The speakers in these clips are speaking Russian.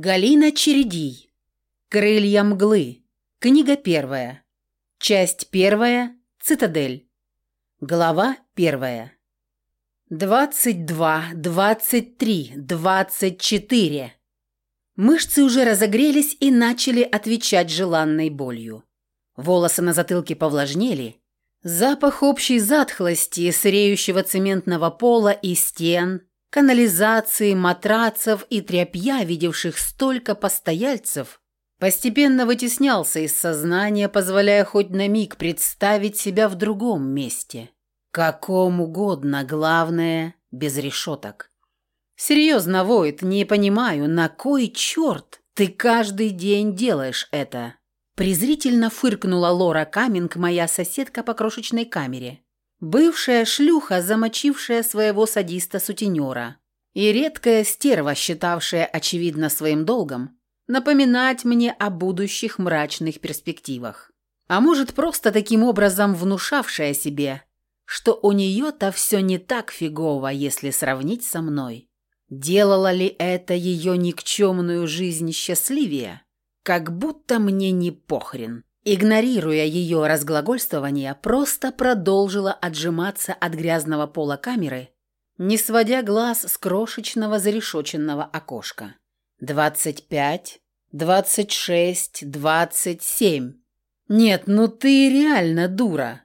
Галина Чередий. Крылья мглы. Книга первая. Часть первая. Цитадель. Глава первая. Двадцать два, двадцать три, двадцать четыре. Мышцы уже разогрелись и начали отвечать желанной болью. Волосы на затылке повлажнели. Запах общей затхлости, сыреющего цементного пола и стен – канализации, матрацев и тряпья, видевших столько постояльцев, постепенно вытеснялся из сознания, позволяя хоть на миг представить себя в другом месте. Каком угодно, главное, без решеток. Серьезно, Войт, не понимаю, на кой черт ты каждый день делаешь это? Презрительно фыркнула Лора Каминг, моя соседка по крошечной камере. Бывшая шлюха, замочившая своего садиста-сутенера. И редкая стерва, считавшая очевидно своим долгом, напоминать мне о будущих мрачных перспективах. А может, просто таким образом внушавшая себе, что у нее-то все не так фигово, если сравнить со мной. Делала ли это ее никчемную жизнь счастливее? Как будто мне не похрен. Игнорируя ее разглагольствование, просто продолжила отжиматься от грязного пола камеры, не сводя глаз с крошечного зарешоченного окошка. «Двадцать пять, двадцать шесть, двадцать семь. Нет, ну ты реально дура!»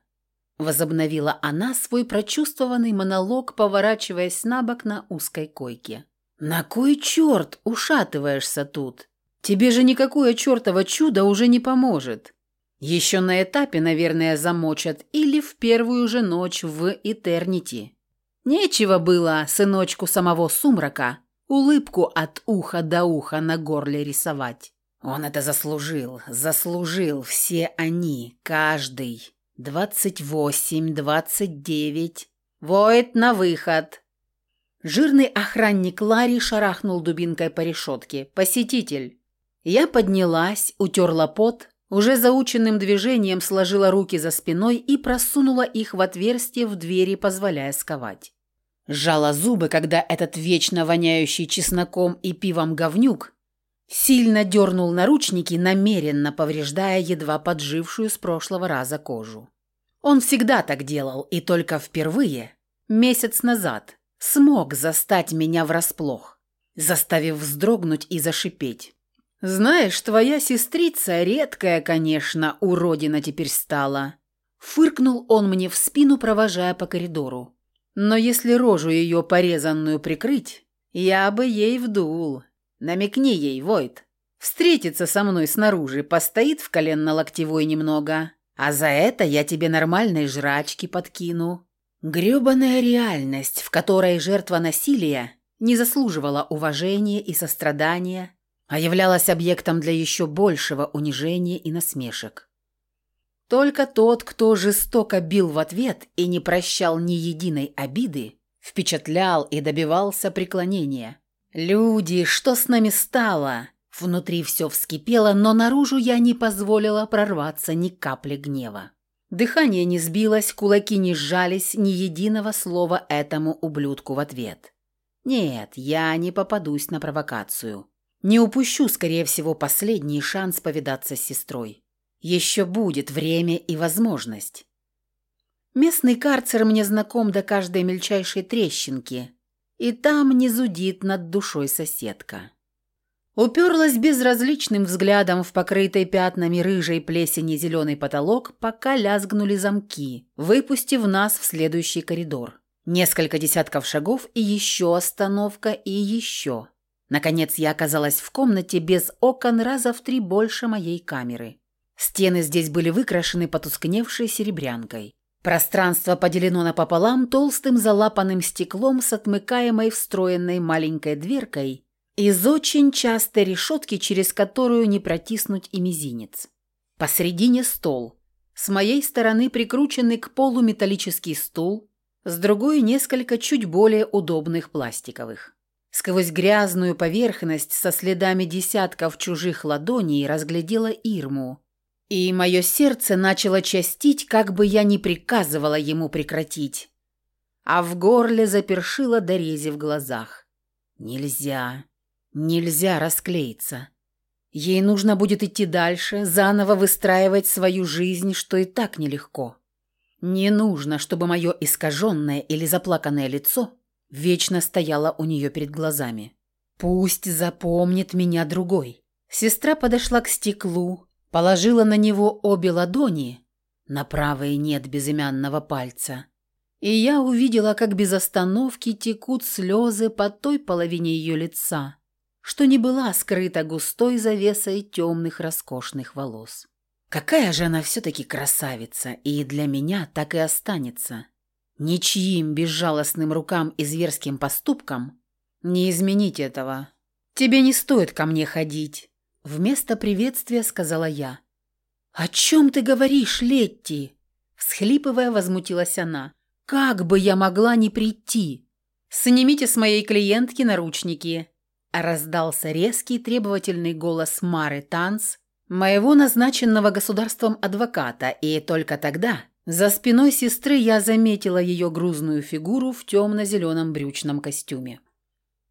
Возобновила она свой прочувствованный монолог, поворачиваясь на бок на узкой койке. «На кой черт ушатываешься тут? Тебе же никакое чертово чудо уже не поможет. Еще на этапе, наверное, замочат или в первую же ночь в Этернити. Нечего было сыночку самого сумрака улыбку от уха до уха на горле рисовать. Он это заслужил, заслужил, все они, каждый. Двадцать восемь, двадцать девять. Воет на выход. Жирный охранник Ларри шарахнул дубинкой по решетке. «Посетитель!» Я поднялась, утерла пот, уже заученным движением сложила руки за спиной и просунула их в отверстие в двери, позволяя сковать. Сжала зубы, когда этот вечно воняющий чесноком и пивом говнюк сильно дернул наручники, намеренно повреждая едва поджившую с прошлого раза кожу. Он всегда так делал, и только впервые, месяц назад, смог застать меня врасплох, заставив вздрогнуть и зашипеть. «Знаешь, твоя сестрица редкая, конечно, уродина теперь стала». Фыркнул он мне в спину, провожая по коридору. «Но если рожу ее порезанную прикрыть, я бы ей вдул. Намекни ей, Войт. Встретится со мной снаружи, постоит в коленно-локтевой немного, а за это я тебе нормальной жрачки подкину». Грёбаная реальность, в которой жертва насилия не заслуживала уважения и сострадания, а являлась объектом для еще большего унижения и насмешек. Только тот, кто жестоко бил в ответ и не прощал ни единой обиды, впечатлял и добивался преклонения. «Люди, что с нами стало?» Внутри все вскипело, но наружу я не позволила прорваться ни капли гнева. Дыхание не сбилось, кулаки не сжались, ни единого слова этому ублюдку в ответ. Нет, я не попадусь на провокацию. Не упущу, скорее всего, последний шанс повидаться с сестрой. Еще будет время и возможность. Местный карцер мне знаком до каждой мельчайшей трещинки, и там не зудит над душой соседка. Уперлась безразличным взглядом в покрытый пятнами рыжей плесени зеленый потолок, пока лязгнули замки, выпустив нас в следующий коридор. Несколько десятков шагов и еще остановка и еще. Наконец я оказалась в комнате без окон раза в три больше моей камеры. Стены здесь были выкрашены потускневшей серебрянкой. Пространство поделено напополам толстым залапанным стеклом с отмыкаемой встроенной маленькой дверкой из очень частой решетки, через которую не протиснуть и мизинец. Посредине стол. С моей стороны прикрученный к полу металлический стул, с другой несколько чуть более удобных пластиковых. Сквозь грязную поверхность со следами десятков чужих ладоней разглядела Ирму. И мое сердце начало частить, как бы я ни приказывала ему прекратить. А в горле запершило дорези в глазах. Нельзя. Нельзя расклеиться. Ей нужно будет идти дальше, заново выстраивать свою жизнь, что и так нелегко. Не нужно, чтобы мое искаженное или заплаканное лицо вечно стояло у нее перед глазами. Пусть запомнит меня другой. Сестра подошла к стеклу, положила на него обе ладони, на правой нет безымянного пальца, и я увидела, как без остановки текут слезы по той половине ее лица, что не была скрыта густой завесой темных роскошных волос. Какая же она все-таки красавица, и для меня так и останется. Ничьим безжалостным рукам и зверским поступкам не изменить этого. Тебе не стоит ко мне ходить. Вместо приветствия сказала я. «О чем ты говоришь, Летти?» Всхлипывая, возмутилась она. «Как бы я могла не прийти?» «Снимите с моей клиентки наручники», раздался резкий требовательный голос Мары Танц, моего назначенного государством адвоката, и только тогда за спиной сестры я заметила ее грузную фигуру в темно-зеленом брючном костюме.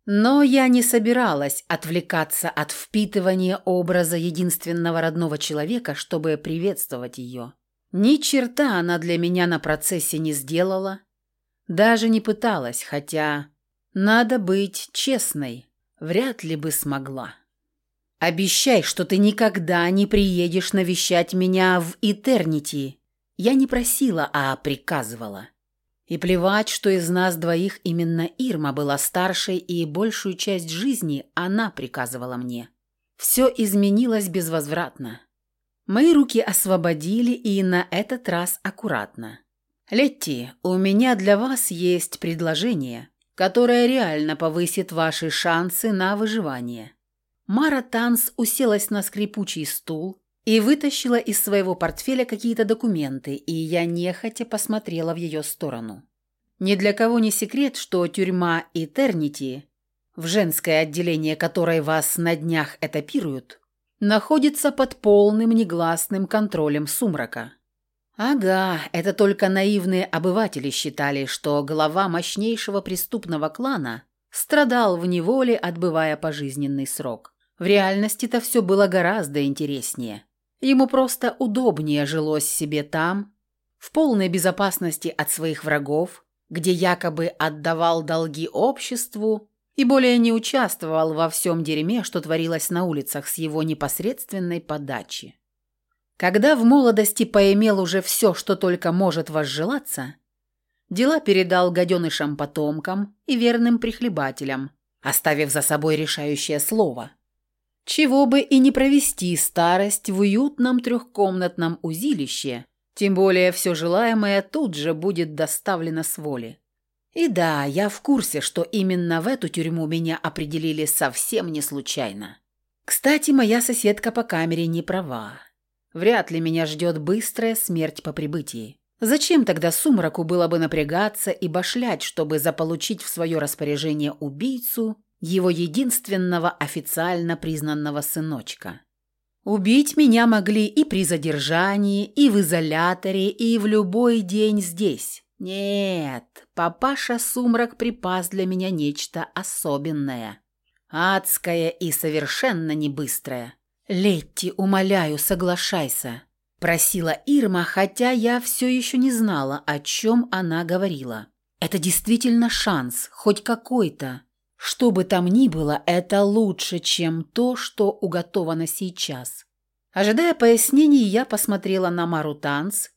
Но я не собиралась отвлекаться от впитывания образа единственного родного человека, чтобы приветствовать ее. Ни черта она для меня на процессе не сделала, даже не пыталась, хотя, надо быть честной, вряд ли бы смогла. «Обещай, что ты никогда не приедешь навещать меня в Этернити». Я не просила, а приказывала. И плевать, что из нас двоих именно Ирма была старшей, и большую часть жизни она приказывала мне. Все изменилось безвозвратно. Мои руки освободили, и на этот раз аккуратно. «Летти, у меня для вас есть предложение, которое реально повысит ваши шансы на выживание». Мара Танс уселась на скрипучий стул и вытащила из своего портфеля какие-то документы, и я нехотя посмотрела в ее сторону. Ни для кого не секрет, что тюрьма Этернити, в женское отделение которой вас на днях этапируют, находится под полным негласным контролем сумрака. Ага, это только наивные обыватели считали, что глава мощнейшего преступного клана страдал в неволе, отбывая пожизненный срок. В реальности-то все было гораздо интереснее. Ему просто удобнее жилось себе там, в полной безопасности от своих врагов, где якобы отдавал долги обществу и более не участвовал во всем дерьме, что творилось на улицах с его непосредственной подачи. Когда в молодости поимел уже все, что только может возжелаться, дела передал гаденышам-потомкам и верным прихлебателям, оставив за собой решающее слово – чего бы и не провести старость в уютном трехкомнатном узилище, тем более все желаемое тут же будет доставлено с воли. И да, я в курсе, что именно в эту тюрьму меня определили совсем не случайно. Кстати, моя соседка по камере не права. Вряд ли меня ждет быстрая смерть по прибытии. Зачем тогда сумраку было бы напрягаться и башлять, чтобы заполучить в свое распоряжение убийцу его единственного официально признанного сыночка. Убить меня могли и при задержании, и в изоляторе, и в любой день здесь. Нет, папаша Сумрак припас для меня нечто особенное. Адское и совершенно не быстрое. «Летти, умоляю, соглашайся», – просила Ирма, хотя я все еще не знала, о чем она говорила. «Это действительно шанс, хоть какой-то. Что бы там ни было, это лучше, чем то, что уготовано сейчас. Ожидая пояснений, я посмотрела на Мару Танц,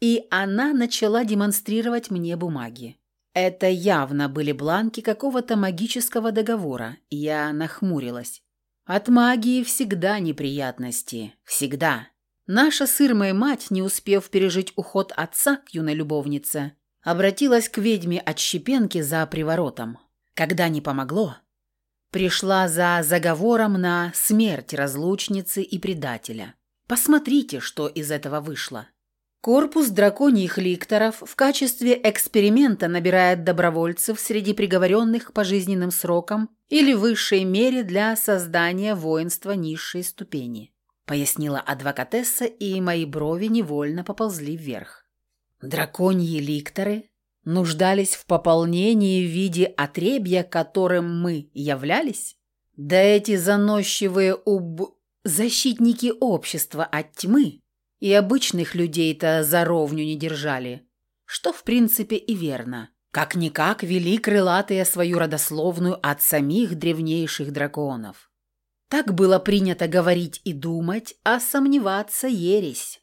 и она начала демонстрировать мне бумаги. Это явно были бланки какого-то магического договора. Я нахмурилась. От магии всегда неприятности. Всегда. Наша сырмая мать, не успев пережить уход отца к юной любовнице, обратилась к ведьме от Щепенки за приворотом. Когда не помогло, пришла за заговором на смерть разлучницы и предателя. Посмотрите, что из этого вышло. Корпус драконьих ликторов в качестве эксперимента набирает добровольцев среди приговоренных к пожизненным срокам или высшей мере для создания воинства низшей ступени, пояснила адвокатесса, и мои брови невольно поползли вверх. Драконьи ликторы нуждались в пополнении в виде отребья, которым мы являлись? Да эти заносчивые уб... защитники общества от тьмы и обычных людей-то за ровню не держали. Что, в принципе, и верно. Как-никак вели крылатые свою родословную от самих древнейших драконов. Так было принято говорить и думать, а сомневаться ересь.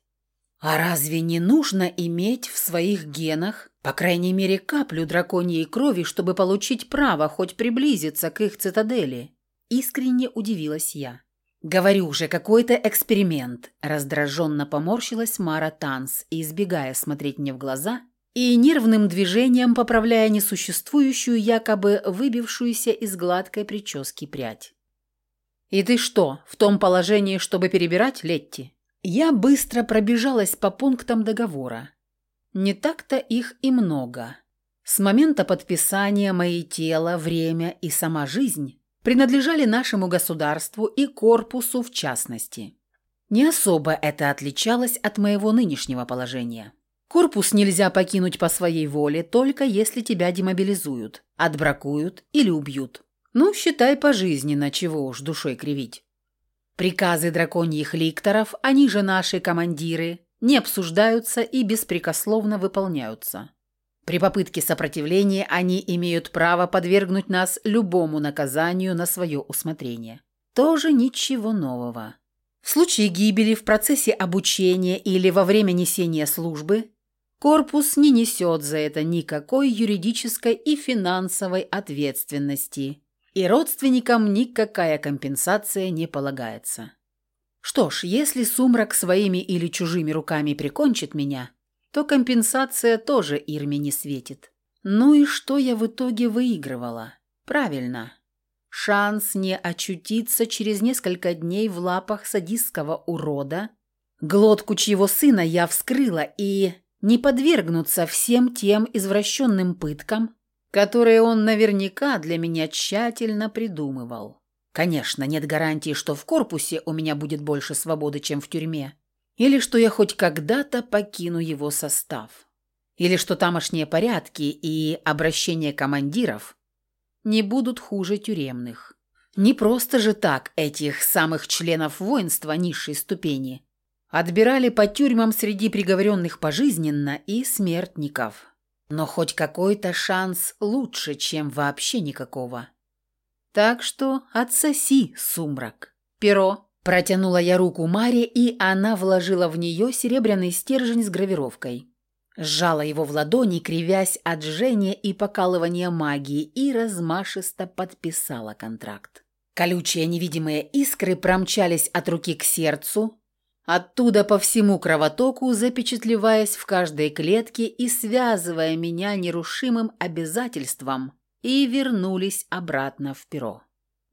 А разве не нужно иметь в своих генах, по крайней мере, каплю драконьей крови, чтобы получить право хоть приблизиться к их цитадели? Искренне удивилась я. «Говорю же, какой-то эксперимент», – раздраженно поморщилась Мара Танс, избегая смотреть мне в глаза и нервным движением поправляя несуществующую, якобы выбившуюся из гладкой прически прядь. «И ты что, в том положении, чтобы перебирать, Летти?» Я быстро пробежалась по пунктам договора. Не так-то их и много. С момента подписания мои тело, время и сама жизнь принадлежали нашему государству и корпусу в частности. Не особо это отличалось от моего нынешнего положения. Корпус нельзя покинуть по своей воле, только если тебя демобилизуют, отбракуют или убьют. Ну, считай пожизненно, чего уж душой кривить. Приказы драконьих ликторов, они же наши командиры, не обсуждаются и беспрекословно выполняются. При попытке сопротивления они имеют право подвергнуть нас любому наказанию на свое усмотрение. Тоже ничего нового. В случае гибели в процессе обучения или во время несения службы корпус не несет за это никакой юридической и финансовой ответственности и родственникам никакая компенсация не полагается. Что ж, если сумрак своими или чужими руками прикончит меня, то компенсация тоже Ирме не светит. Ну и что я в итоге выигрывала? Правильно. Шанс не очутиться через несколько дней в лапах садистского урода, глотку чьего сына я вскрыла и не подвергнуться всем тем извращенным пыткам, которые он наверняка для меня тщательно придумывал. Конечно, нет гарантии, что в корпусе у меня будет больше свободы, чем в тюрьме, или что я хоть когда-то покину его состав, или что тамошние порядки и обращения командиров не будут хуже тюремных. Не просто же так этих самых членов воинства низшей ступени отбирали по тюрьмам среди приговоренных пожизненно и смертников. Но хоть какой-то шанс лучше, чем вообще никакого. Так что отсоси, сумрак. Перо. Протянула я руку Маре, и она вложила в нее серебряный стержень с гравировкой. Сжала его в ладони, кривясь от жжения и покалывания магии, и размашисто подписала контракт. Колючие невидимые искры промчались от руки к сердцу, Оттуда по всему кровотоку, запечатлеваясь в каждой клетке и связывая меня нерушимым обязательством, и вернулись обратно в перо.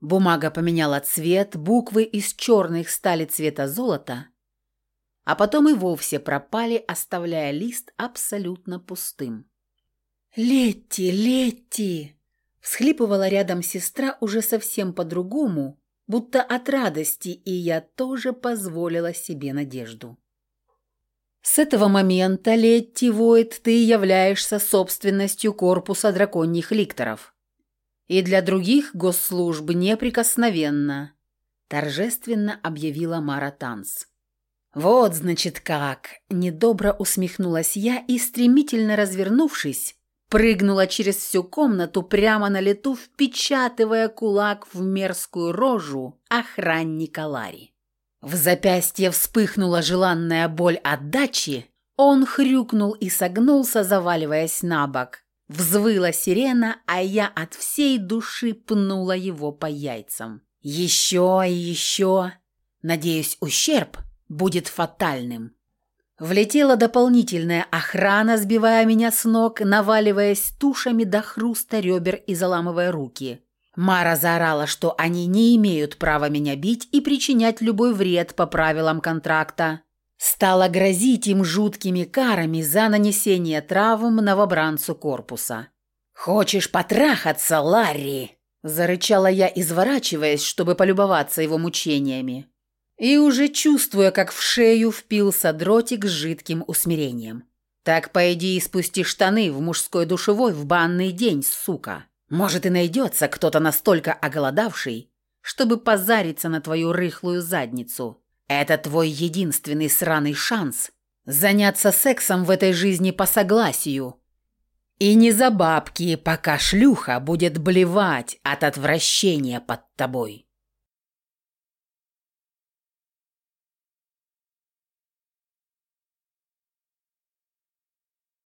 Бумага поменяла цвет, буквы из черных стали цвета золота, а потом и вовсе пропали, оставляя лист абсолютно пустым. «Летти, Летти!» – всхлипывала рядом сестра уже совсем по-другому, будто от радости, и я тоже позволила себе надежду. С этого момента, Летти Войт, ты являешься собственностью корпуса драконьих ликторов. И для других госслужб неприкосновенно, торжественно объявила Мара Танс. «Вот, значит, как!» – недобро усмехнулась я и, стремительно развернувшись, Прыгнула через всю комнату прямо на лету, впечатывая кулак в мерзкую рожу охранника Ларри. В запястье вспыхнула желанная боль отдачи, он хрюкнул и согнулся, заваливаясь на бок. Взвыла сирена, а я от всей души пнула его по яйцам. Еще и еще. Надеюсь, ущерб будет фатальным. Влетела дополнительная охрана, сбивая меня с ног, наваливаясь тушами до хруста ребер и заламывая руки. Мара заорала, что они не имеют права меня бить и причинять любой вред по правилам контракта. Стала грозить им жуткими карами за нанесение травм новобранцу корпуса. «Хочешь потрахаться, Ларри?» – зарычала я, изворачиваясь, чтобы полюбоваться его мучениями и уже чувствуя, как в шею впился дротик с жидким усмирением. «Так пойди и спусти штаны в мужской душевой в банный день, сука. Может и найдется кто-то настолько оголодавший, чтобы позариться на твою рыхлую задницу. Это твой единственный сраный шанс заняться сексом в этой жизни по согласию. И не за бабки, пока шлюха будет блевать от отвращения под тобой.